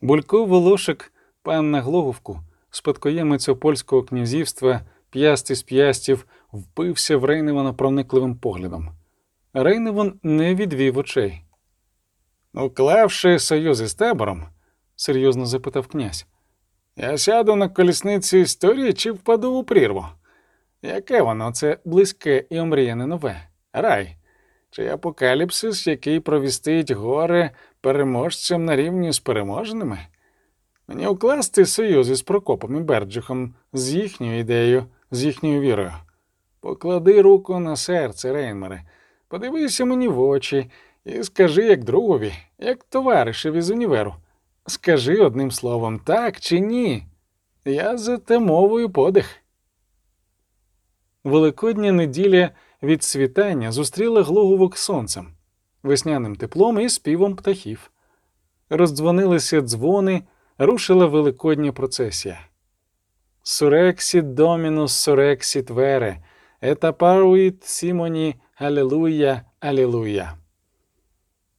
Булько Волошик, пан на Глоговку, спадкоємець польського князівства, п'яст із п'ястів, впився в Рейневана проникливим поглядом. Рейневан не відвів очей. Уклавши союз із табором, серйозно запитав князь, я сяду на колісниці історії чи впаду у прірву? Яке воно це близьке і омріяне нове? Рай? Чи апокаліпсис, який провістить горе переможцям на рівні з переможеними? Мені укласти союз із Прокопом і Берджихом з їхньою ідеєю, з їхньою вірою. Поклади руку на серце, Рейнмере, подивися мені в очі і скажи як другові, як товаришеві з універу. Скажи одним словом, так чи ні? Я за те подих. Великодня неділя від світання зустріла глуговок сонцем, весняним теплом і співом птахів. Роздзвонилися дзвони, рушила великодня процесія. Сурексіт домінус сурексіт вере, етапаруїт сімоні алілуя, алілуя.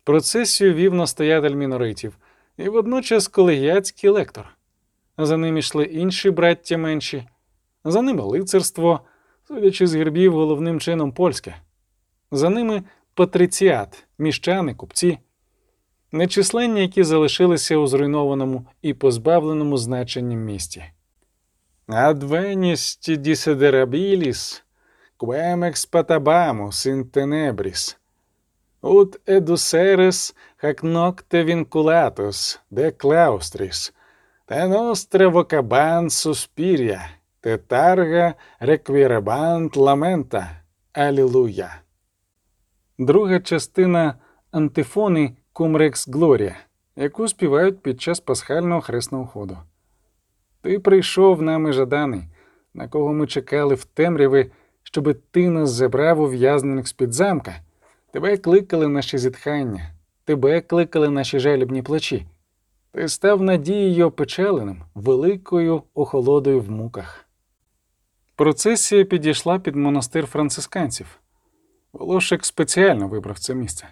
Процесію вів настоятель міноритів і водночас колегіатський лектор. За ним йшли інші браття менші, за ними лицарство, судячи з гербів головним чином польське, за ними патриціат, міщани, купці, нечисленні, які залишилися у зруйнованому і позбавленому значенням місті. Адвеніс діседерабіліс, quem expatabamus in tenebris, ut eduseres hac nocte vinculatus de claustris, te nostre suspiria, te targa. Алілуя. Друга частина антифони Rex Gloria, яку співають під час пасхального хресного ходу. Ти прийшов нами жаданий, на кого ми чекали в темряви, щоби ти нас забрав ув'язнених з-під замка. Тебе кликали наші зітхання, тебе кликали наші жалібні плачі. Ти став надією опечаленим, великою охолодою в муках. Процесія підійшла під монастир францисканців. Волошик спеціально вибрав це місце.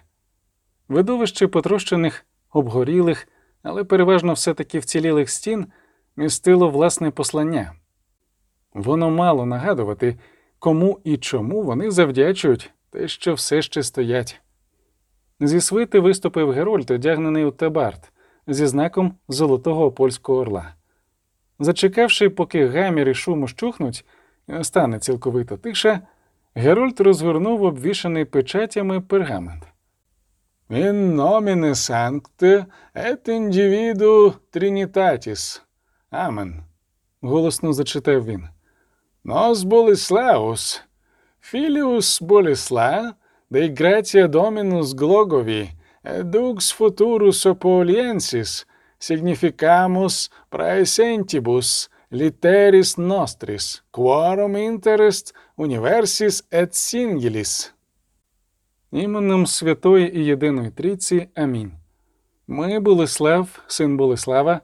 Видовище потрощених, обгорілих, але переважно все-таки вцілілих стін містило власне послання. Воно мало нагадувати, кому і чому вони завдячують те, що все ще стоять. Зі свити виступив Герольд, одягнений у табарт, зі знаком золотого польського орла. Зачекавши, поки гамір і шум ущухнуть, стане цілковито тиша, Герольд розгорнув обвішаний печатями пергамент. In nomine sancte et individu trinitatis. Амен. голосно зачитав він. Нос Болеслаус, Філіус Болесла, де гратія Домінус Глогові, Дукс футурус ополіенсіс, significamus praesentibus, literis nostris, quorum interest universis et singulis. Іменем Святої і Єдиної Трійці. Амінь. Ми, Болеслав, син Болеслава,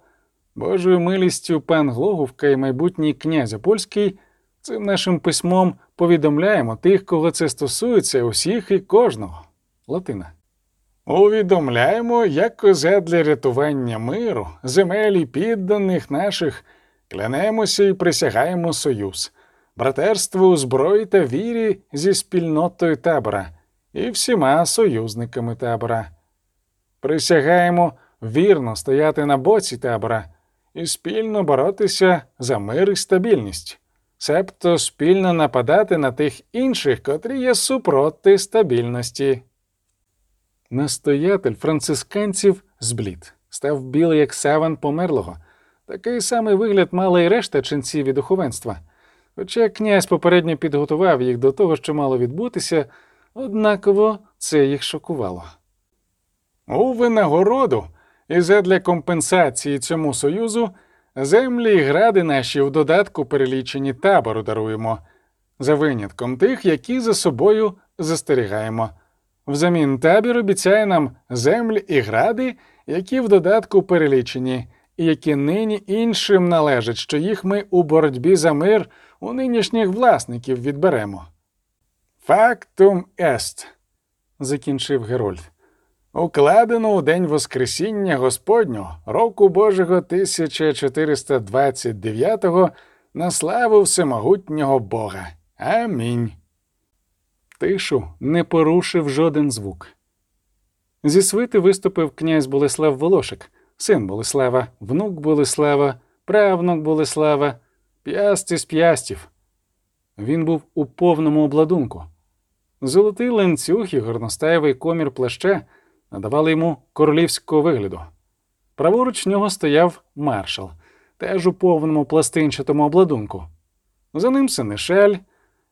Божою милістю пан Глоговка і майбутній князь Польський, цим нашим письмом повідомляємо тих, кого це стосується, усіх і кожного. Латина. Увідомляємо, як коза для рятування миру, земель і підданих наших, клянемося і присягаємо союз, братерство у зброї та вірі зі спільнотою табора і всіма союзниками табора. Присягаємо вірно стояти на боці табора і спільно боротися за мир і стабільність, себто спільно нападати на тих інших, котрі є супроти стабільності. Настоятель францисканців зблід, став білий, як саван померлого. Такий самий вигляд мала й решта ченців і духовенства. Хоча князь попередньо підготував їх до того, що мало відбутися, однаково це їх шокувало. У винагороду і задля компенсації цьому союзу землі і гради наші в додатку перелічені табору даруємо, за винятком тих, які за собою застерігаємо. Взамін табір обіцяє нам землі і гради, які в додатку перелічені, і які нині іншим належать, що їх ми у боротьбі за мир у нинішніх власників відберемо. Фактум ест, закінчив Герольд. укладено у день Воскресіння Господнього, року Божого 1429 на славу всемогутнього Бога. Амінь. Тишу не порушив жоден звук. Зі свити виступив князь Болеслав Волошик, син Болеслава, внук Болеслава, правнук Болеслава, п'ясти з п'ястів. Він був у повному обладунку. Золотий ланцюг і горностаєвий комір плаща надавали йому королівського вигляду. Праворуч нього стояв маршал, теж у повному пластинчатому обладунку. За ним синешель,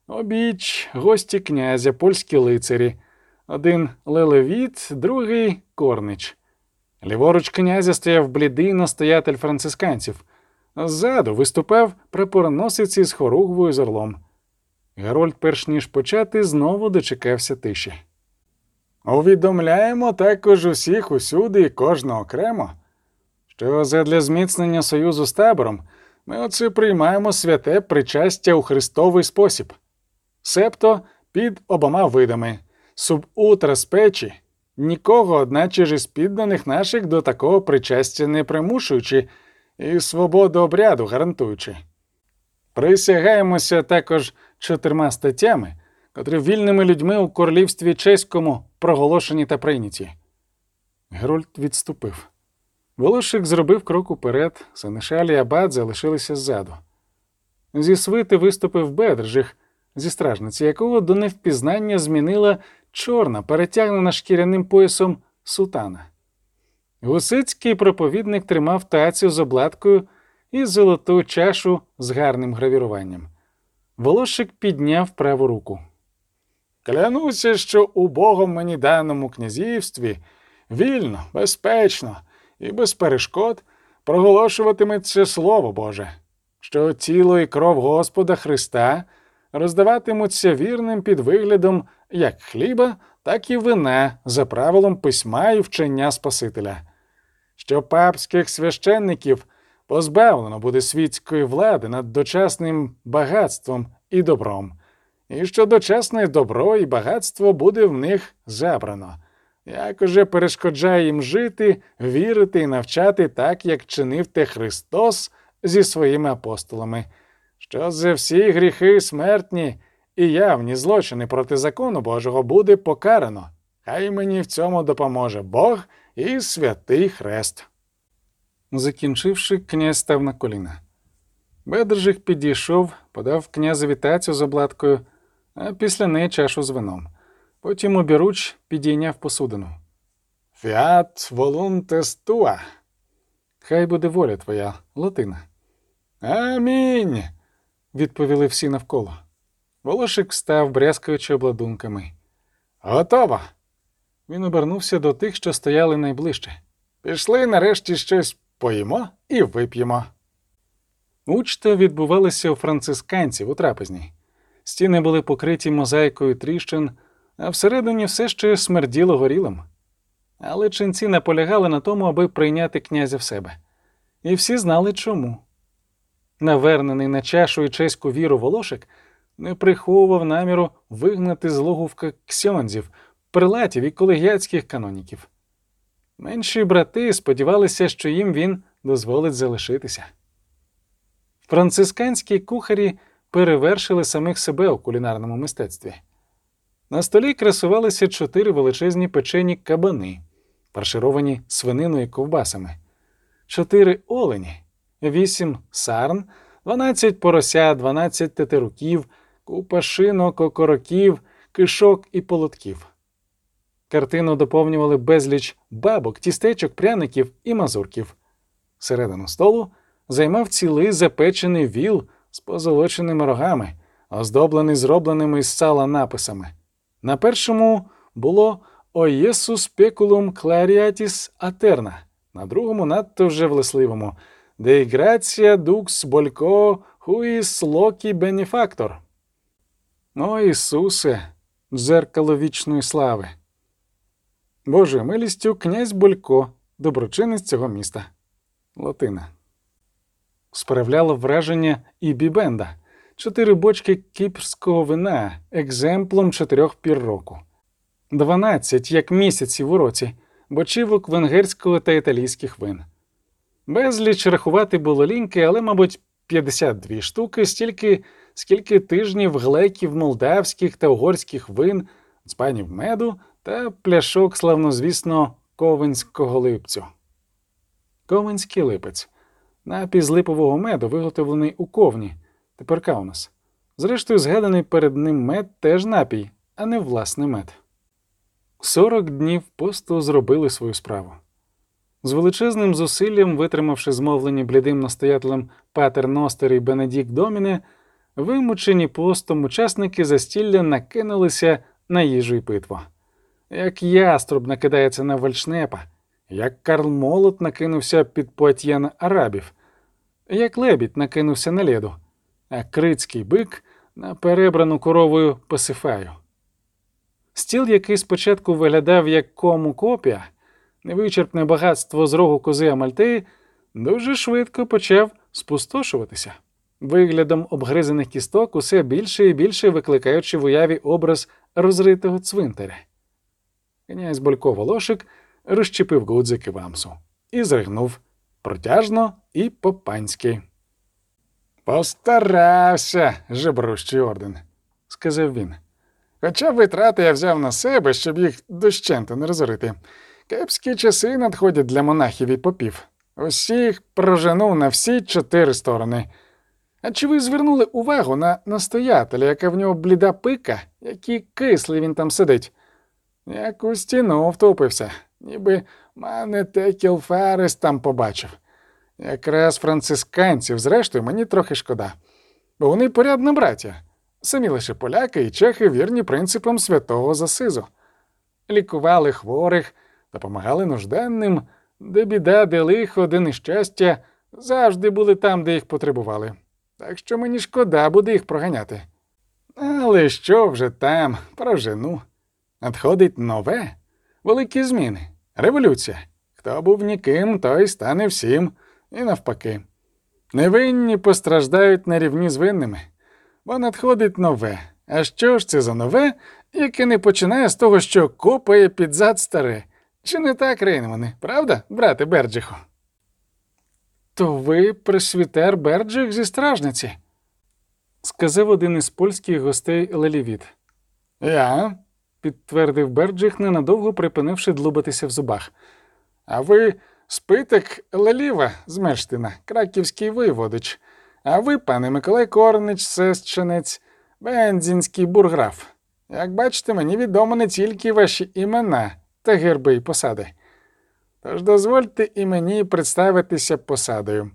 обіч, гості князя, польські лицарі, один лелевіт, другий корнич. Ліворуч князя стояв блідий настоятель францисканців, ззаду виступав прапороносець із хоругвою з орлом. Гарольд, перш ніж почати, знову дочекався тиші. Увідомляємо також усіх усюди і кожного окремо, що задля зміцнення союзу з табором ми оце приймаємо святе причастя у Христовий спосіб, себто під обома видами, субутра з печі, нікого, одначе ж із підданих наших до такого причастя не примушуючи і свободу обряду гарантуючи. Присягаємося також чотирма статтями, котрі вільними людьми у королівстві чеському проголошені та прийняті. Герольд відступив. Волошик зробив крок уперед, Сенешалі і залишилися ззаду. Зі свити виступив Бедржих, зі стражниці якого до невпізнання змінила чорна, перетягнена шкіряним поясом сутана. Гусицький проповідник тримав тацю з обладкою і золоту чашу з гарним гравіруванням. Волошик підняв праву руку. Клянуся, що у Богом мені даному князівстві вільно, безпечно і без перешкод проголошуватиметься Слово Боже, що тіло і кров Господа Христа роздаватимуться вірним під виглядом як хліба, так і вина за правилом письма і вчення Спасителя, що папських священників позбавлено буде світської влади над дочасним багатством і добром, і що дочасне добро і багатство буде в них забрано, як уже перешкоджає їм жити, вірити і навчати так, як чинив те Христос зі своїми апостолами, що за всі гріхи смертні і явні злочини проти закону Божого буде покарано. Хай мені в цьому допоможе Бог і святий Хрест. Закінчивши, князь став на коліна. Бедржик підійшов, подав князеві тацю з обладкою, а після неї чашу з вином. Потім обіруч підійняв посудину. Фіат волунтес туа. Хай буде воля твоя, Латина. Амінь. відповіли всі навколо. Волошик встав, брязкаючи обладунками. Готово. Він обернувся до тих, що стояли найближче. Пішли нарешті щось поїмо і вип'ємо. Учта відбувалася у францисканців у трапезній. Стіни були покриті мозаїкою тріщин, а всередині все ще смерділо горілим. Але ченці наполягали на тому, аби прийняти князя в себе. І всі знали чому. Навернений на чашу і чеську віру Волошик не приховував наміру вигнати з логувка ксьонзів, прилатів і колегіатських каноніків. Менші брати сподівалися, що їм він дозволить залишитися. Францисканські кухарі перевершили самих себе у кулінарному мистецтві. На столі красувалися чотири величезні печені кабани, фаршировані свининою ковбасами, чотири олені, вісім сарн, дванадцять порося, дванадцять тетеруків, купа шинок, окороків, кишок і полотків. Картину доповнювали безліч бабок, тістечок, пряників і мазурків. Середину столу займав цілий запечений віл з позолоченими рогами, оздоблений зробленими із сала написами. На першому було Оєсу спекулум кларіатіс атерна, на другому надто вже влесливому Де грація дукс болько хуїс локі бенефактор. О Ісусе, дзеркало вічної слави. Боже милістю князь Болько, доброчинець цього міста. Латина. Справляло враження і бібенда, чотири бочки кіпрського вина, екземплом чотирьох пір року, дванадцять, як місяців у році, бочівок венгерського та італійських вин. Безліч рахувати було ліньки, але, мабуть, 52 штуки, стільки, скільки тижнів глеків, молдавських та угорських вин, цпанів меду та пляшок славнозвісно ковенського липцю. Ковенський липець. Напій з липового меду, виготовлений у ковні, тепер каунас. Зрештою, згаданий перед ним мед теж напій, а не власний мед. Сорок днів посту зробили свою справу. З величезним зусиллям, витримавши змовлені блідим настоятелем Патер Ностер і Бенедікт Доміне, вимучені постом учасники застілля накинулися на їжу й питво. Як яструб накидається на вальшнепа, як Карл Молот накинувся під Пуатьєн арабів, як лебідь накинувся на леду, а крицький бик на перебрану коровою Пасифаю. Стіл, який спочатку виглядав як кому копія, невичерпне багатство з рогу кози Амальтеї, дуже швидко почав спустошуватися, виглядом обгризаних кісток усе більше і більше викликаючи в уяві образ розритого цвинтаря. Князь Болько Волошик розчепив гудзики вамсу і зригнув протяжно і по-панськи. Постарався, жебрущий орден, сказав він. Хоча витрати я взяв на себе, щоб їх дощенто не розорити. Кепські часи надходять для монахів і попів. Усіх проженув на всі чотири сторони. А чи ви звернули увагу на настоятеля, яка в нього бліда пика, який кислий він там сидить? Як у стіну втопився, ніби мене Текіл Ферес там побачив. Якраз францисканців, зрештою, мені трохи шкода, бо вони порядна браття. Самі лише поляки і чехи вірні принципам святого Засизу. Лікували хворих, допомагали нужденним, де біда, де лихо, де нещастя, завжди були там, де їх потребували. Так що мені шкода буде їх проганяти. Але що вже там, прожену. Надходить нове, великі зміни, революція. Хто був ніким, той стане всім, і навпаки. Невинні постраждають на рівні з винними бо надходить нове. А що ж це за нове, яке не починає з того, що копає під зад старе? Чи не так, Рейнмане, правда, брате Берджиху? То ви пресвітер Берджих зі стражниці, сказав один із польських гостей Лелівіт. Я, підтвердив Берджих, ненадовго припинивши длубатися в зубах. А ви спитик Леліва з Мельштина, краківський виводич. А ви, пане Миколай Корнич, сесченець, бензінський бурграф. Як бачите, мені відомо не тільки ваші імена та герби й посади. Тож дозвольте і мені представитися посадою.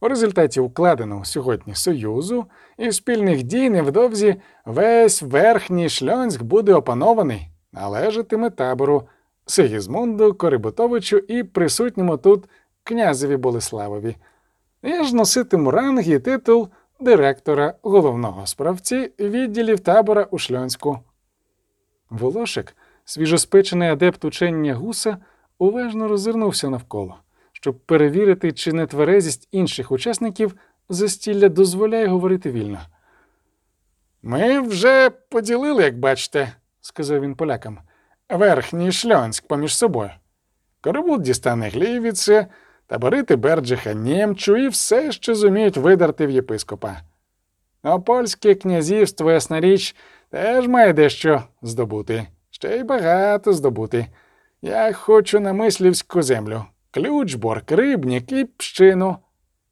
У результаті укладеного сьогодні Союзу і спільних дій невдовзі весь верхній шльонськ буде опанований, належатиме табору Сигізмунду, Корибутовичу і присутньому тут князеві Болеславові. Я ж носитиму ранг і титул директора головного справці відділів табора у Шльонську. Волошик, свіжоспечений адепт учення гуса, уважно роззирнувся навколо, щоб перевірити, чи нетверезість інших учасників застілля дозволяє говорити вільно. Ми вже поділили, як бачите, сказав він полякам, верхній шльонськ поміж собою. Коробут дістане глівіце, таборити Берджиха німчу і все, що зуміють видерти в єпископа. А польське князівство, ясна річ, теж має дещо здобути, ще й багато здобути. Я хочу на мислівську землю, ключбор, рибнік і пщину,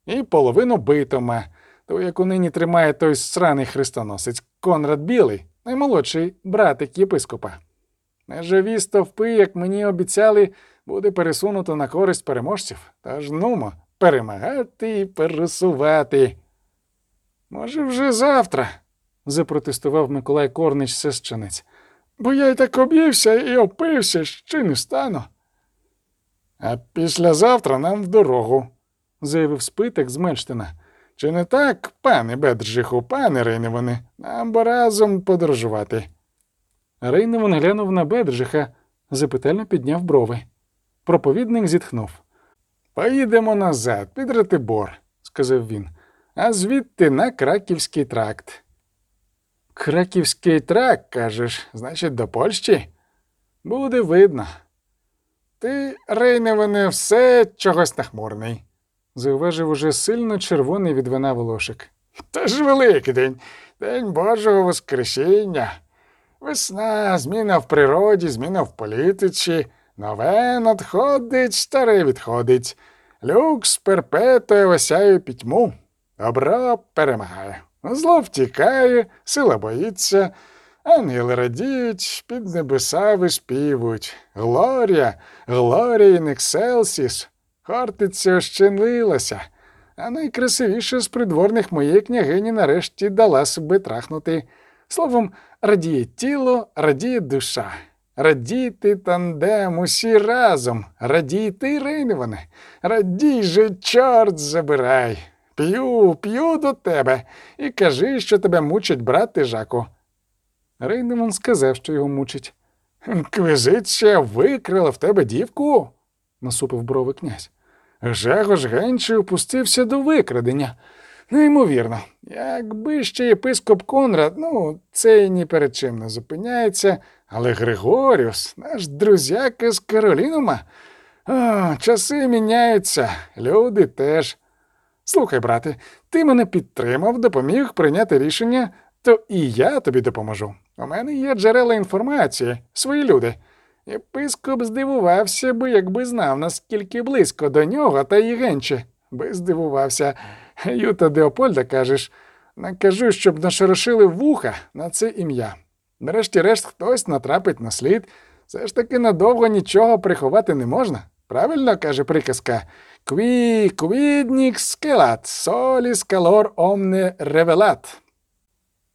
і половину битома, ту, яку нині тримає той сраний хрестоносець Конрад Білий, наймолодший братик єпископа. Межові стовпи, як мені обіцяли, буде пересунуто на користь переможців, тож нумо перемагати і пересувати. Може, вже завтра, запротестував Миколай Корнич сесчанець, бо я й так об'ївся і опився, ще не стану. А післязавтра нам в дорогу, заявив спиток з Мельштина. Чи не так, пане Бедржиху, пане Рейневане, нам бо разом подорожувати. Рейневан глянув на Бедржиха, запитально підняв брови. Проповідник зітхнув. Поїдемо назад, під Ратибор, сказав він, а звідти на краківський тракт. Краківський тракт, кажеш, значить, до Польщі? Буде видно. Ти, Рейневане, все чогось нахмурний. зауважив уже сильно червоний від вина волошик. Та ж Великдень, День Божого Воскресіння. Весна, зміна в природі, зміна в політиці. Нове надходить, старе відходить. Люкс перпетує осяє пітьму. Добро перемагає. Зло втікає, сила боїться. Ангели радіють, під небеса виспівують. Глорія, Глорія in excelsis. Хортиця ощенилася, а найкрасивіша з придворних моєї княгині нарешті дала себе трахнути. Словом, радіє тіло, радіє душа. Радійте тандем усі разом, радійте, Рейневане, радій же, чорт забирай. П'ю, п'ю до тебе і кажи, що тебе мучить брат Жаку. Рейнемон сказав, що його мучить, Інквізиція викрила в тебе дівку? насупив брови князь. Жегош Генчі опустився до викрадення. Неймовірно, якби ще єпископ Конрад, ну, цей ні перед чим не зупиняється, але Григоріус, наш друзяка з Каролінума. О, часи міняються, люди теж. Слухай, брате, ти мене підтримав, допоміг прийняти рішення, то і я тобі допоможу. У мене є джерела інформації, свої люди. Єпископ здивувався би, якби знав, наскільки близько до нього та Єгенче. Би здивувався. Юта Деопольда, кажеш, накажу, щоб нашорошили вуха на це ім'я. Нарешті-решт хтось натрапить на слід. Все ж таки надовго нічого приховати не можна. Правильно каже приказка. Кві, квіднікс скелат, соліс калор омне ревелат.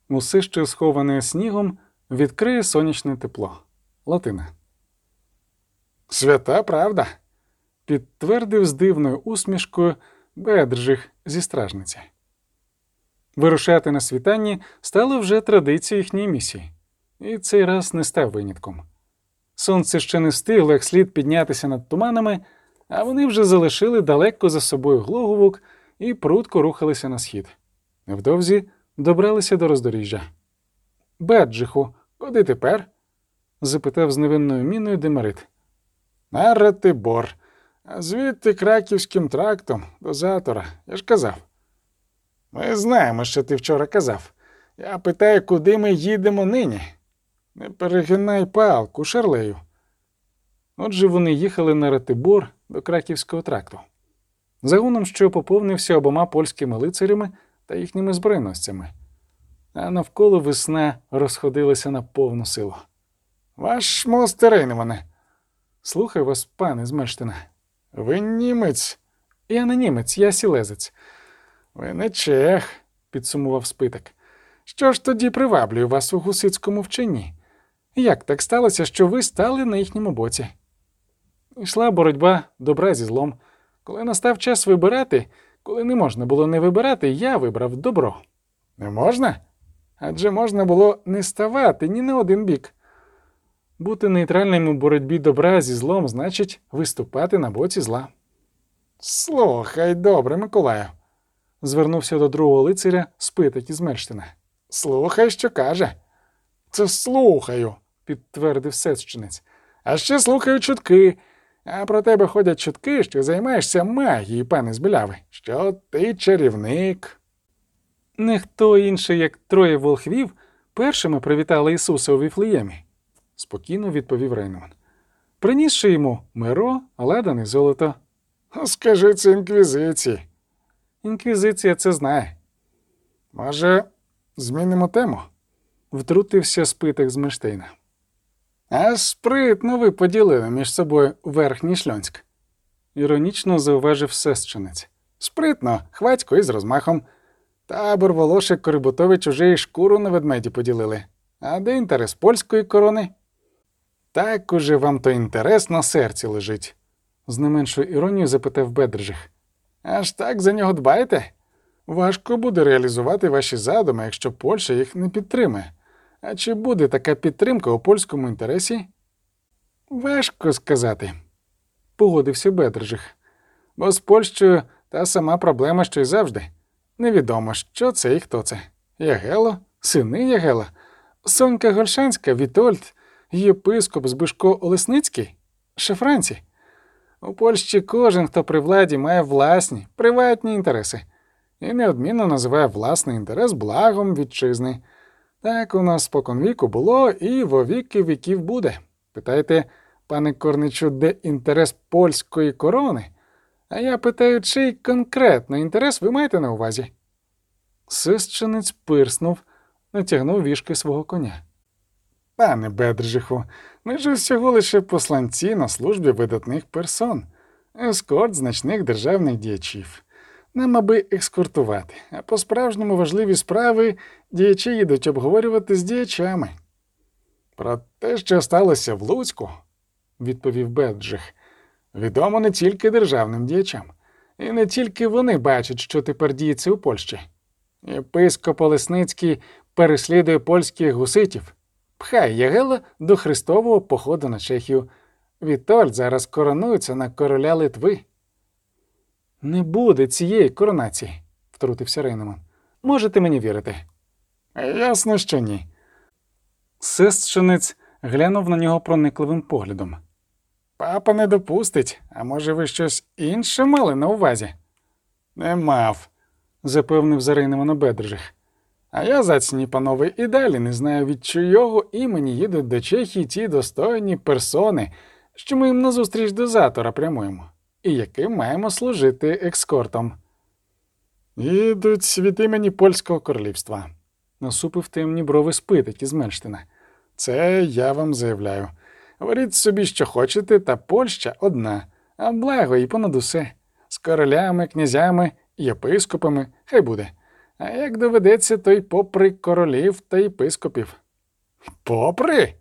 Усе, що сховане снігом, відкриє сонячне тепло. Латина. Свята правда. Підтвердив з дивною усмішкою Бедржих зі стражниці. Вирушати на світанні стало вже традицією їхньої місії, і цей раз не став винятком. Сонце ще не встигло як слід піднятися над туманами, а вони вже залишили далеко за собою глоговок і прудко рухалися на схід. Невдовзі добралися до роздоріжжя. Беджиху, куди тепер? запитав з невинною міною Демарит. На Ратибор. А звідти краківським трактом до затора. Я ж казав. Ми знаємо, що ти вчора казав. Я питаю, куди ми їдемо нині. Не перегинай палку, шарлею. Отже, вони їхали на Ратибор до Краківського тракту. Загоном, що поповнився обома польськими лицарями та їхніми збройносцями, а навколо весна розходилася на повну силу. Ваш мост Рейневане. Слухай вас, пане з Мельштина. Ви німець, Я не німець, я сілезець, ви не чех. підсумував спиток. Що ж тоді приваблює вас у гусицькому вченні? Як так сталося, що ви стали на їхньому боці? Йшла боротьба добра зі злом. Коли настав час вибирати, коли не можна було не вибирати, я вибрав добро. Не можна? Адже можна було не ставати ні на один бік. Бути нейтральним у боротьбі добра зі злом значить виступати на боці зла. Слухай, добре, Миколаю. Звернувся до другого лицаря спиток із Мельштина. Слухай, що каже. Це слухаю. Підтвердив сесчинець. А ще слухаю чутки. А про тебе ходять чутки, що займаєшся магією, пане з біляви, що ти чарівник. Не хто інший, як троє волхвів, першими привітали Ісуса у Віфлеємі, спокійно відповів Рейнман. Принісши йому миро, ладан і золото. Скажи це інквізиції. Інквізиція це знає. Може, змінимо тему? Втрутився спиток з Мештейна. А спритно ви поділили між собою верхній шльонськ. Іронічно зауважив сесчинець. Спритно, хвацько і з розмахом. Табор Волошик Корибутович уже й шкуру на ведмеді поділили. А де інтерес польської корони? Так уже вам то інтерес на серці лежить. З не меншою іронією запитав Бедржих. Аж так за нього дбаєте? Важко буде реалізувати ваші задуми, якщо Польща їх не підтримає. А чи буде така підтримка у польському інтересі? Важко сказати, Погодився Бедржих. бо з Польщею та сама проблема, що й завжди. Невідомо, що це і хто це. Ягело, сини Ягела, Сонька Гольшанська, Вітольд, єпископ Збишко Олесницький, Шефранці. У Польщі кожен, хто при владі, має власні, приватні інтереси і неодмінно називає власний інтерес благом вітчизни. Так у нас споконвіку було і во віки віків буде. Питаєте, пане Корничу, де інтерес польської корони? А я питаю, чий конкретно інтерес ви маєте на увазі? Сищенець пирснув, натягнув вішки свого коня. Пане Бедржиху, ми ж усього лише посланці на службі видатних персон, ескорт значних державних діячів. Нам аби екскортувати, а по справжньому важливі справи діячі їдуть обговорювати з діячами. Про те, що сталося в Луцьку, відповів Беджих, відомо не тільки державним діячам, і не тільки вони бачать, що тепер діється у Польщі. Єпископ Олесницький переслідує польських гуситів, пхає Ягела до Христового походу на Чехію. Вітольд зараз коронується на короля Литви. Не буде цієї коронації, втрутився Рейнеман. Можете мені вірити? Ясно, що ні. Сестшинець глянув на нього проникливим поглядом. Папа не допустить, а може, ви щось інше мали на увазі? Не мав, запевнив за Рейнемана Бедржих. А я, зацні, панове, і далі не знаю, від чийого імені їдуть до Чехії ті достойні персони, що ми їм назустріч до затора прямуємо і яким маємо служити екскортом. Їдуть від імені польського королівства, насупив темні брови спитик із Мельштина. Це я вам заявляю. Говоріть собі, що хочете, та Польща одна, а благо і понад усе, з королями, князями, єпископами, хай буде. А як доведеться, то й попри королів та єпископів. Попри?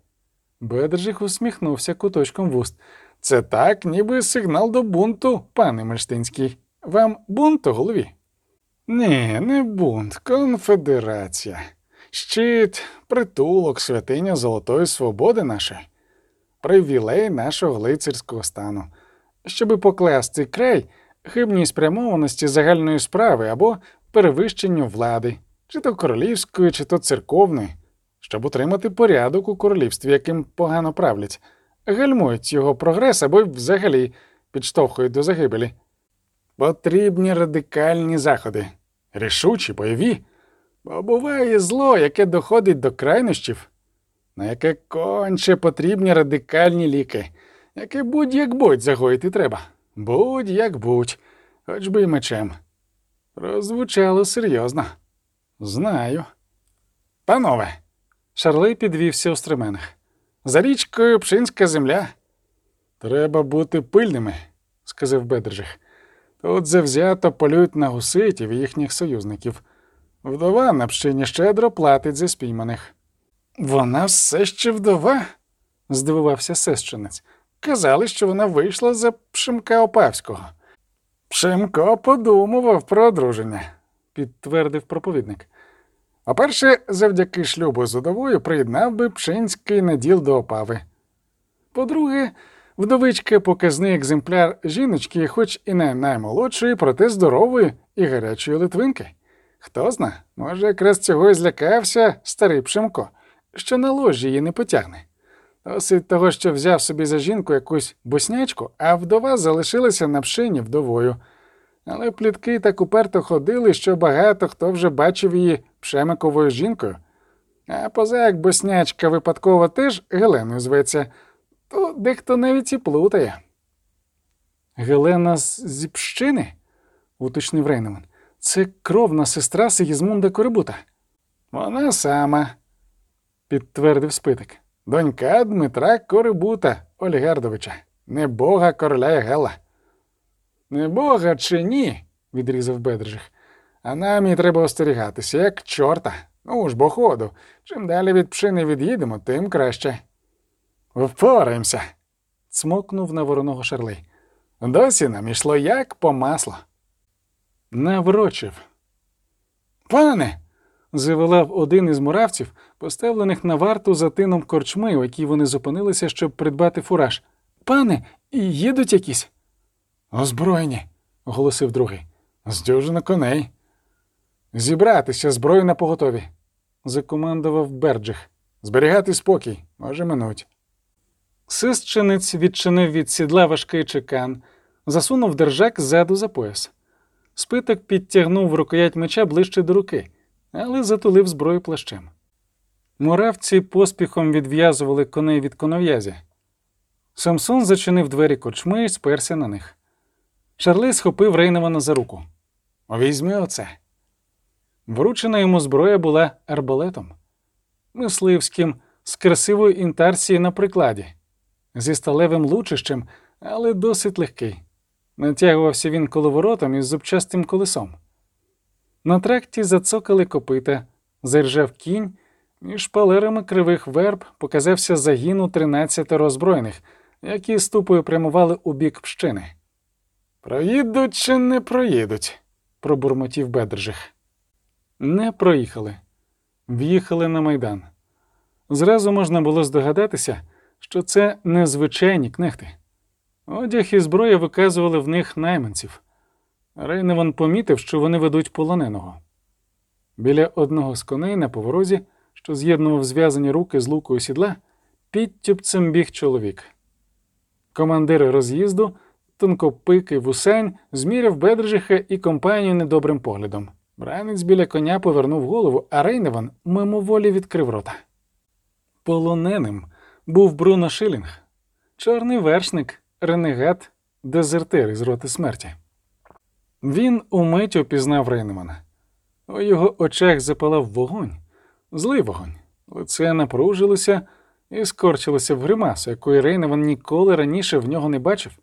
Бедржих усміхнувся куточком вуст. Це так, ніби сигнал до бунту, пане Мельштинський. Вам бунт у голові? Ні, не бунт, конфедерація. Щит, притулок, святиня Золотої Свободи нашої, привілей нашого лицарського стану, щоби покласти край хибній спрямованості загальної справи або перевищенню влади, чи то королівської, чи то церковної, щоб утримати порядок у королівстві, яким погано правлять гальмують його прогрес або взагалі підштовхують до загибелі. Потрібні радикальні заходи, рішучі, бойові, бо буває зло, яке доходить до крайнощів, на яке конче потрібні радикальні ліки, яке будь-як будь загоїти треба. Будь-як будь, хоч би й мечем. Прозвучало серйозно. Знаю. Панове, Шарлей підвівся у стременах. За річкою пшинська земля. Треба бути пильними, сказав Бедржих. Тут завзято полюють на гуситів і їхніх союзників. Вдова на пшині щедро платить за спійманих. Вона все ще вдова? здивувався сещенець. Казали, що вона вийшла за Пшимка Опавського. Пшимко подумував про одруження, підтвердив проповідник. По-перше, завдяки шлюбу з удовою приєднав би пшинський наділ до опави. По-друге, вдовичка показний екземпляр жіночки, хоч і не наймолодшої, проте здорової і гарячої литвинки. Хто зна, може, якраз цього і злякався старий Пшимко, що на ложі її не потягне. Досить того, що взяв собі за жінку якусь боснячку, а вдова залишилася на пшині вдовою. Але плітки так уперто ходили, що багато хто вже бачив її Пшемиковою жінкою. А поза як боснячка випадково теж Геленою зветься, то дехто навіть і плутає. Гелена з Зіпщини, уточнив Рейнеман, це кровна сестра Сигізмунда Корибута. Вона сама, підтвердив спитик. Донька Дмитра Корибута Олігардовича, не бога короля Ягела. Не бога чи ні, відрізав Бедржих. А нам і треба остерігатися, як чорта. Ну ж бо ходу. Чим далі від пшини від'їдемо, тим краще. Впораємося, цмокнув на вороного шарлей. Досі нам ішло як по маслу. Наврочив. Пане. завелав один із муравців, поставлених на варту за тином корчми, у якій вони зупинилися, щоб придбати фураж. Пане, їдуть якісь? Озброєні, оголосив другий. Здюжина коней. Зібратися зброю на поготові, закомандував Берджих. Зберігати спокій, може минуть. Сисчинець відчинив від сідла важкий чекан, засунув держак ззаду за пояс. Спиток підтягнув рукоять меча ближче до руки, але затулив зброю плащем. Муравці поспіхом відв'язували коней від конов'язі. Самсон зачинив двері корчми і сперся на них. Шарлей схопив Рейневана за руку. Візьми оце. Вручена йому зброя була арбалетом, мисливським, з красивою інтарсією на прикладі, зі сталевим лучищем, але досить легкий. Натягувався він коловоротом із зубчастим колесом. На тракті зацокали копита, заржав кінь, між шпалерами кривих верб показався загін у тринадцятеро озброєних, які ступою прямували у бік пщини. Проїдуть чи не проїдуть? пробурмотів Бедржих. Не проїхали, в'їхали на майдан. Зразу можна було здогадатися, що це незвичайні кнехти. Одяг і зброя виказували в них найманців. Рейневан помітив, що вони ведуть полоненого. Біля одного з коней на поворозі, що з'єднував зв'язані руки з лукою сідла, підтюпцем біг чоловік. Командир роз'їзду, тонкопикий вусень, зміряв Бедржиха і компанію недобрим поглядом. Бранець біля коня повернув голову, а Рейневан мимоволі відкрив рота. Полоненим був Бруно Шилінг, чорний вершник, ренегат, дезертир із роти смерті. Він умить опізнав Рейнемана. У його очах запалав вогонь, злий вогонь. Лице напружилося і скорчилося в гримасу, якої Рейневан ніколи раніше в нього не бачив.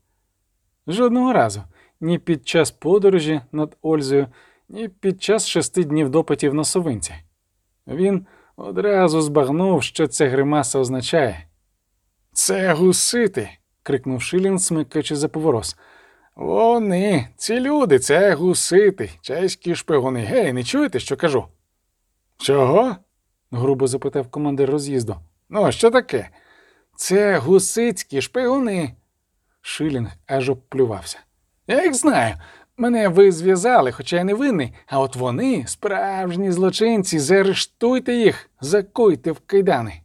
Жодного разу, ні під час подорожі над Ользою, ні під час шести днів допитів на совинці. Він одразу збагнув, що ця гримаса означає. Це гусити. крикнув Шилін, смикаючи за поворос. Вони, ці люди, це гусити, чеські шпигуни. Гей, не чуєте, що кажу? Чого? грубо запитав командир роз'їзду. Ну, що таке? Це гусицькі шпигуни. Шилінг аж обплювався. Я їх знаю. Мене ви зв'язали, хоча я не винний, а от вони, справжні злочинці, заарештуйте їх, закуйте в кайдани.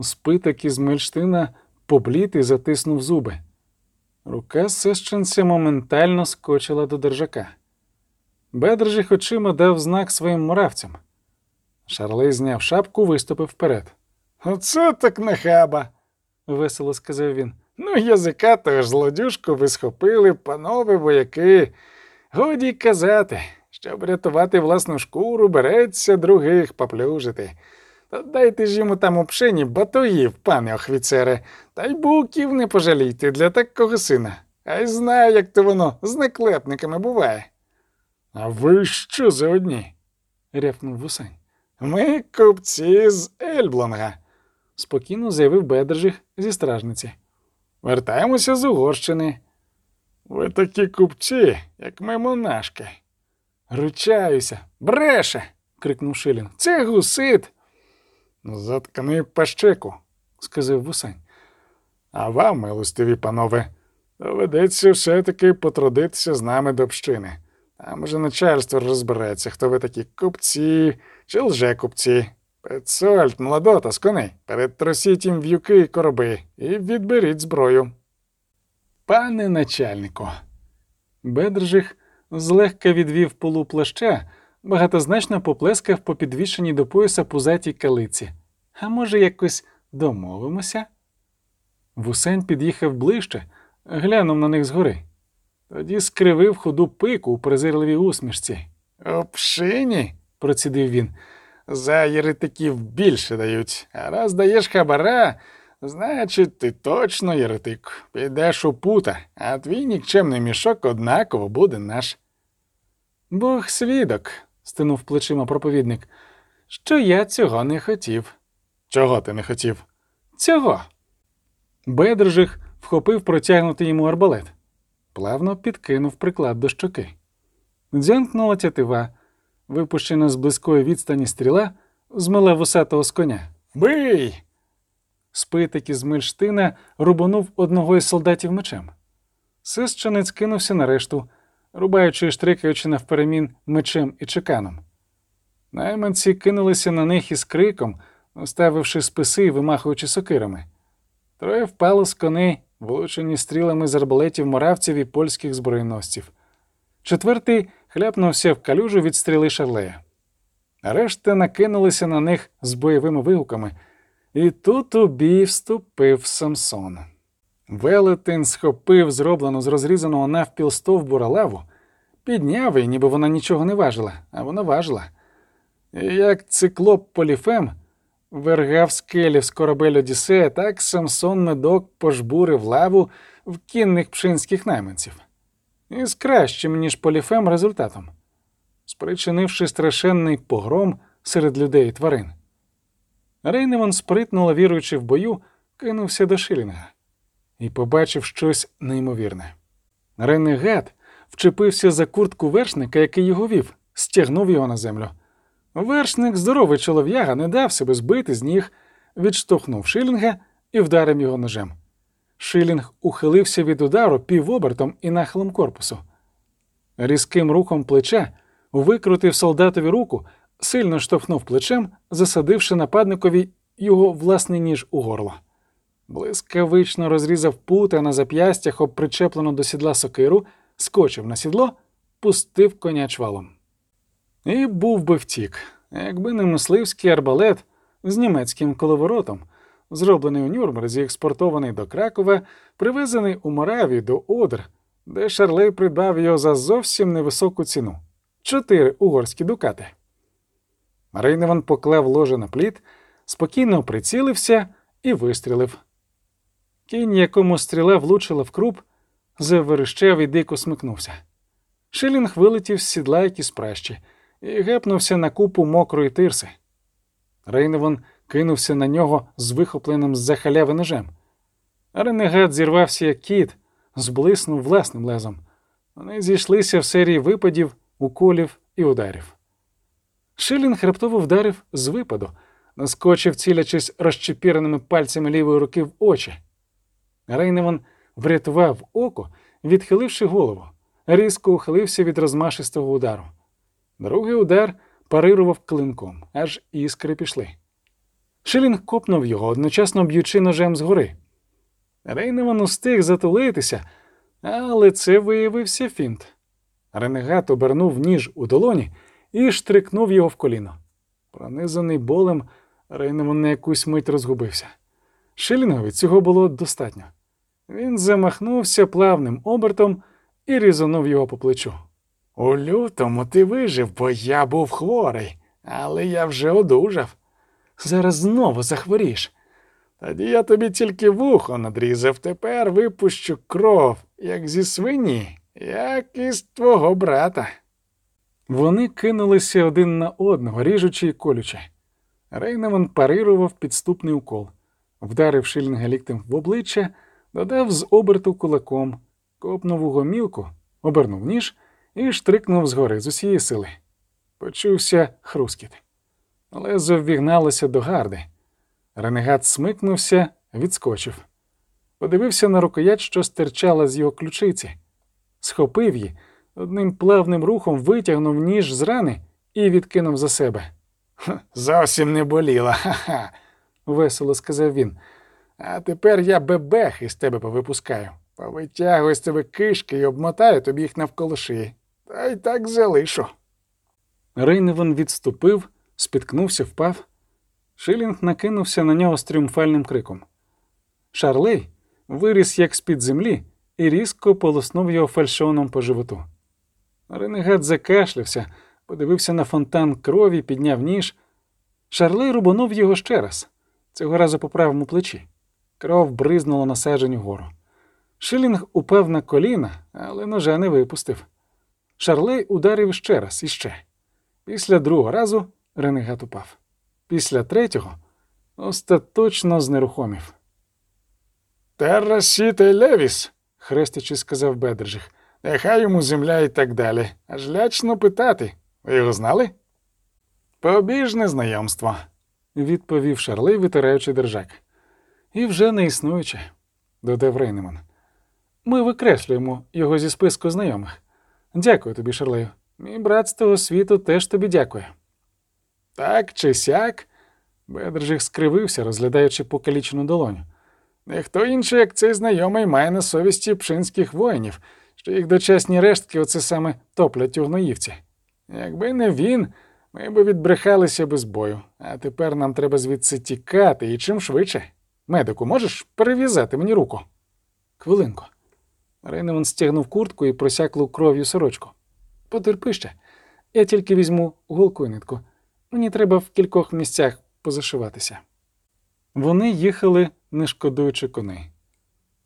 Спиток із Мельштина поблід і затиснув зуби. Рука сещенця моментально скочила до держака. Бедржих очима дав знак своїм муравцям. Шарлей зняв шапку, виступив вперед. Оце так нахаба, весело сказав він. Ну, язика того ж злодюжку ви схопили, панове вояки. Годі казати, щоб рятувати власну шкуру, береться других поплюжити. Та дайте ж йому там у пшені батоїв, пане офіцере, та й буків не пожалійте для такого сина. А й знаю, як то воно з наклепниками буває. А ви що за одні? рявкнув вусень. Ми купці з Ельблонга, спокійно заявив Бедржих зі стражниці. Вертаємося з Угорщини. Ви такі купці, як ми монашки. Ручаюся, бреше. крикнув Шилін. Це гусит. Заткни пащеку, сказав вусень. А вам, милостиві панове, доведеться все-таки потрудитися з нами до общини. Там уже начальство розбереться, хто ви такі купці чи лже-купці. Пецольт, молодота з коней, перетросіть їм в'юки і короби і відберіть зброю. Пане начальнику. Бедржих злегка відвів полу плаща, багатозначно поплескав по підвішеній до пояса пузатій калиці. А може, якось домовимося? Вусень під'їхав ближче, глянув на них згори. Тоді скривив ходу пику у презирливій усмішці. «У пшині?» – процідив він. За єретиків більше дають, а раз даєш хабара, значить, ти точно єретик. Підеш у пута, а твій нікчемний мішок однаково буде наш. Бог свідок, стинув плечима проповідник, що я цього не хотів. Чого ти не хотів? Цього. Бедржих вхопив протягнутий йому арбалет, плавно підкинув приклад до щоки. Дзянкнула тятива, випущена з близької відстані стріла, змила вусатого з коня. Бий! Спитик із Мильштина рубанув одного із солдатів мечем. Сищенець кинувся на решту, рубаючи і штрикаючи навперемін мечем і чеканом. Найманці кинулися на них із криком, оставивши списи і вимахуючи сокирами. Троє впало з коней, влучені стрілами з арбалетів моравців і польських збройносців. Четвертий хляпнувся в калюжу від стріли шарлея. Решта накинулися на них з бойовими вигуками, і тут у бій вступив Самсон. Велетин схопив зроблену з розрізаного навпіл стовбура лаву, підняв її, ніби вона нічого не важила, а вона важила. І як циклоп Поліфем вергав скелі з корабель Одіссея, так Самсон медок пожбурив лаву в кінних пшинських найманців. І з кращим, ніж Поліфем, результатом, спричинивши страшенний погром серед людей і тварин. Рейневан спритно лавіруючи в бою, кинувся до Шилінга і побачив щось неймовірне. Ренегат вчепився за куртку вершника, який його вів, стягнув його на землю. Вершник, здоровий чолов'яга, не дав себе збити з ніг, відштовхнув шилінга і вдарив його ножем. Шилінг ухилився від удару півобертом і нахилом корпусу. Різким рухом плеча викрутив солдатові руку, сильно штовхнув плечем, засадивши нападникові його власний ніж у горло. Блискавично розрізав пута на зап'ястях об причеплену до сідла сокиру, скочив на сідло, пустив коня чвалом. І був би втік, якби не мисливський арбалет з німецьким коловоротом, зроблений у Нюрнберзі, експортований до Кракова, привезений у Моравію до Одр, де Шарлей придбав його за зовсім невисоку ціну чотири угорські дукати. Рейневан поклав ложе на плід, спокійно прицілився і вистрілив. Кінь, якому стріла влучила в круп, заверещав і дико смикнувся. Шилінг вилетів з сідла, як із пращі, і гепнувся на купу мокрої тирси. Рейневан кинувся на нього з вихопленим з за халяви ножем. Ренегат зірвався, як кіт, зблиснув власним лезом. Вони зійшлися в серії випадів, уколів і ударів. Шилінг раптово вдарив з випаду, наскочив, цілячись розчепіреними пальцями лівої руки в очі. Рейневан врятував око, відхиливши голову, різко ухилився від розмашистого удару. Другий удар парирував клинком, аж іскри пішли. Шилінг копнув його, одночасно б'ючи ножем згори. Рейневан устиг затулитися, але це виявився фінт. Ренегат обернув ніж у долоні і штрикнув його в коліно. Пронизаний болем, Рейневан на якусь мить розгубився. Шилінгові цього було достатньо. Він замахнувся плавним обертом і різанув його по плечу. У лютому ти вижив, бо я був хворий, але я вже одужав. Зараз знову захворіш. Тоді я тобі тільки вухо надрізав, тепер випущу кров, як зі свині, як із твого брата. Вони кинулися один на одного, ріжучи й колючи. Рейневан парирував підступний укол, вдарив шилінга ліктем в обличчя, додав з оберту кулаком, копнув у гомілку, обернув ніж і штрикнув згори з усієї сили. Почувся хрускіт. Лезо ввігналося до гарди. Ренегат смикнувся, відскочив. Подивився на рукоять, що стирчала з його ключиці, схопив її, одним плавним рухом витягнув ніж з рани і відкинув за себе. Зовсім не боліла, ха-ха, весело сказав він. А тепер я бебех із тебе повипускаю. Повитягую з тебе кишки і обмотаю тобі їх навколо шиї. Та й так залишу. Рейневан відступив, спіткнувся, впав. Шилінг накинувся на нього з тріумфальним криком. Шарлей виріс як з-під землі і різко полоснув його фальшоном по животу. Ренегат закашлявся, подивився на фонтан крові, підняв ніж. Шарлей рубанув його ще раз, цього разу по правому плечі. Кров бризнула на сажень угору. Шилінг упав на коліна, але ножа не випустив. Шарлей ударив ще раз і ще. Після другого разу ренегат упав. Після третього остаточно знерухомів. Терра сіте левіс, хрестячи сказав Бедржих. Нехай йому земля і так далі. Аж лячно питати. Ви його знали? Побіжне знайомство, відповів Шарлей, витираючи держак. І вже не існуюче, додав Рейнеман. Ми викреслюємо його зі списку знайомих. Дякую тобі, Шарлею. Мій брат з того світу теж тобі дякує. Так чи сяк? Бедржих скривився, розглядаючи покалічену долоню. Ніхто інший, як цей знайомий, має на совісті пшинських воїнів, що їх дочасні рештки оце саме топлять у гноївці. Якби не він, ми б відбрехалися без бою, а тепер нам треба звідси тікати і чим швидше. Медику, можеш перев'язати мені руку? Хвилинку. Рейневан стягнув куртку і просяклу кров'ю сорочку. Потерпи ще. Я тільки візьму голку і нитку. Мені треба в кількох місцях позашиватися. Вони їхали, не шкодуючи коней.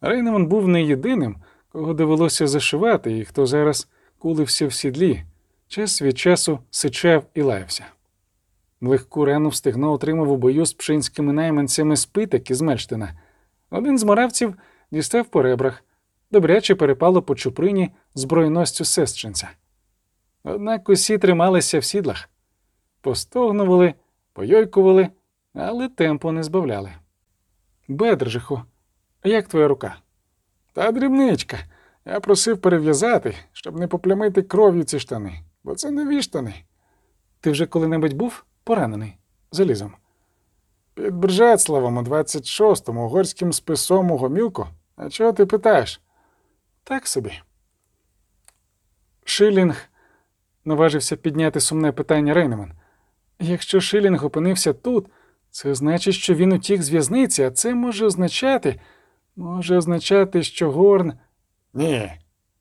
Рейневан був не єдиним, кого довелося зашивати і хто зараз кулився в сідлі, час від часу сичав і лаявся. Легку рану в стегно отримав у бою з пшинськими найманцями спиток із Мельштина. Один з моравців дістав по ребрах, добряче перепало по чуприні збройностю сесчинця. Однак усі трималися в сідлах, постогнували, пойойкували, але темпу не збавляли. Бедржиху, як твоя рука? Та дрібничка. Я просив перев'язати, щоб не поплямити кров'ю ці штани, бо це нові штани. Ти вже коли-небудь був поранений залізом? Під Бржецлавом у 26-му угорським списом у гомілку. А чого ти питаєш? Так собі. Шилінг наважився підняти сумне питання Рейнеман. Якщо Шилінг опинився тут, це значить, що він утік з в'язниці, а це може означати, може означати, що Горн. Ні,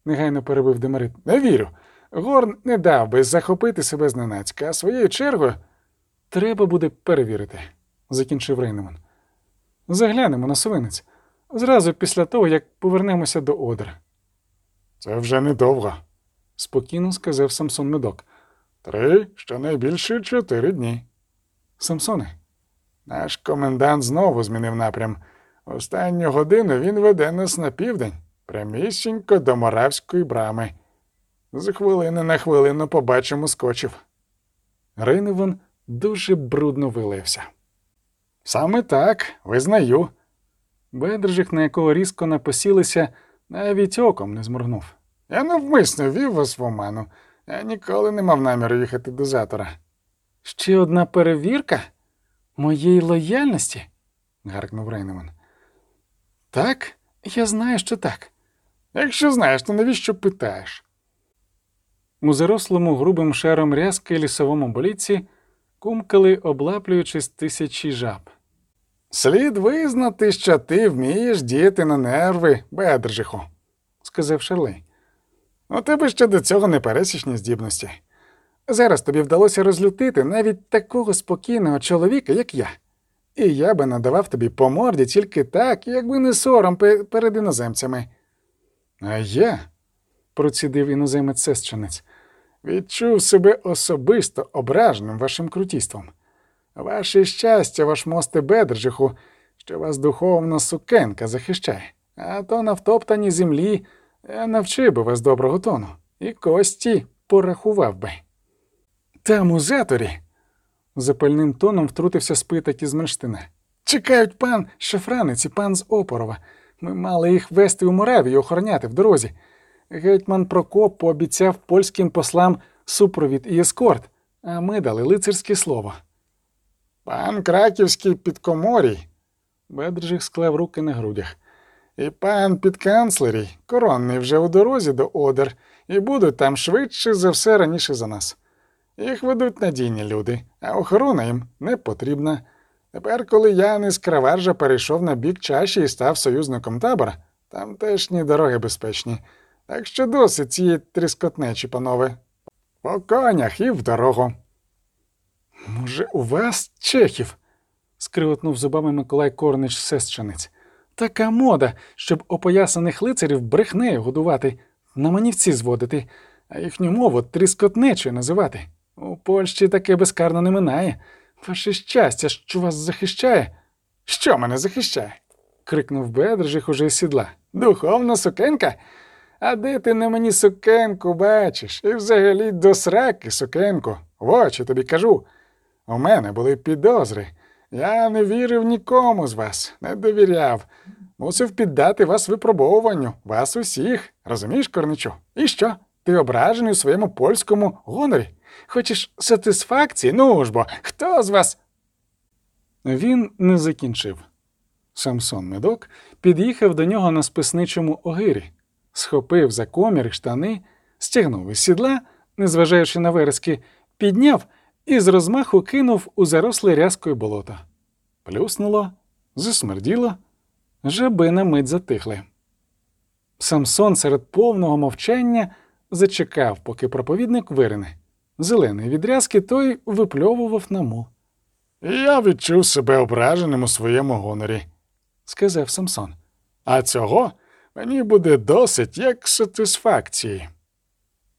негайно перебив Демарит. Не вірю. Горн не дав би захопити себе зненацька, а своєю чергою треба буде перевірити, закінчив Рейнеман. Заглянемо на совинець зразу після того, як повернемося до Одер. Це вже недовго, спокійно сказав Самсон Медок. Три, щонайбільше чотири дні. Самсоне, наш комендант знову змінив напрям. Останню годину він веде нас на південь, прямісінько до Моравської брами. З хвилини на хвилину побачимо скочив. Рейневан дуже брудно вилився. Саме так, визнаю. Бедржик, на якого різко напосілися, навіть оком не зморгнув. Я навмисно вів вас в оману. Я ніколи не мав наміру їхати до затора. Ще одна перевірка моєї лояльності? гаркнув Рейнеман. Так, я знаю, що так. Якщо знаєш, то навіщо питаєш? У зарослому грубим шаром рязки лісовому боліці кумкали, облаплюючись тисячі жаб. Слід визнати, що ти вмієш діяти на нерви, Бедржиху, сказав Шарлей. У тебе ще до цього непересічні здібності. Зараз тобі вдалося розлютити навіть такого спокійного чоловіка, як я. І я би надавав тобі по морді тільки так, якби не сором перед іноземцями. А я, процідив іноземець сесчинець, відчув себе особисто ображеним вашим крутійством. Ваше щастя, ваш мосте Бедржиху, що вас духовна сукенка захищає, а то на втоптаній землі навчив би вас доброго тону, і кості порахував би. Там у заторі, запальним тоном втрутився спиток із Мельштина. Чекають пан Шафранець і пан з Опорова. Ми мали їх вести у Моравію охороняти в дорозі. Гетьман Прокоп пообіцяв польським послам супровід і ескорт, а ми дали лицарське слово. Пан Краківський підкоморій. Бедржик склав руки на грудях. І пан підканцлерій, коронний вже у дорозі до Одер, і будуть там швидше за все раніше за нас. Їх ведуть надійні люди, а охорона їм не потрібна. Тепер, коли я не з Краваржа перейшов на бік чаші і став союзником табора, там теж ні дороги безпечні. Так що досить цієї тріскотнечі, панове. По конях і в дорогу. Може, у вас чехів? скриготнув зубами Миколай Корнич Сесчанець. Така мода, щоб опоясаних лицарів брехнею годувати, на манівці зводити, а їхню мову тріскотнечою називати. У Польщі таке безкарно не минає. Ваше щастя, що вас захищає. Що мене захищає? крикнув Бедржих уже з сідла. Духовна сукенка? А де ти на мені сукенку бачиш? І взагалі до сраки сукенку. В очі тобі кажу. У мене були підозри. Я не вірив нікому з вас, не довіряв. Мусив піддати вас випробовуванню, вас усіх. Розумієш, Корничу? І що? Ти ображений у своєму польському гонорі? Хочеш сатисфакції? Ну ж бо, хто з вас? Він не закінчив. Самсон Медок під'їхав до нього на списничому огирі, схопив за комір штани, стягнув із сідла, незважаючи на верески, підняв і з розмаху кинув у заросле рязкою болото. Плюснуло, засмерділо, жаби на мить затихли. Самсон серед повного мовчання зачекав, поки проповідник вирине. Зелений від рязки той випльовував на мул. Я відчув себе ображеним у своєму гонорі. Сказав Самсон. А цього мені буде досить як сатисфакції.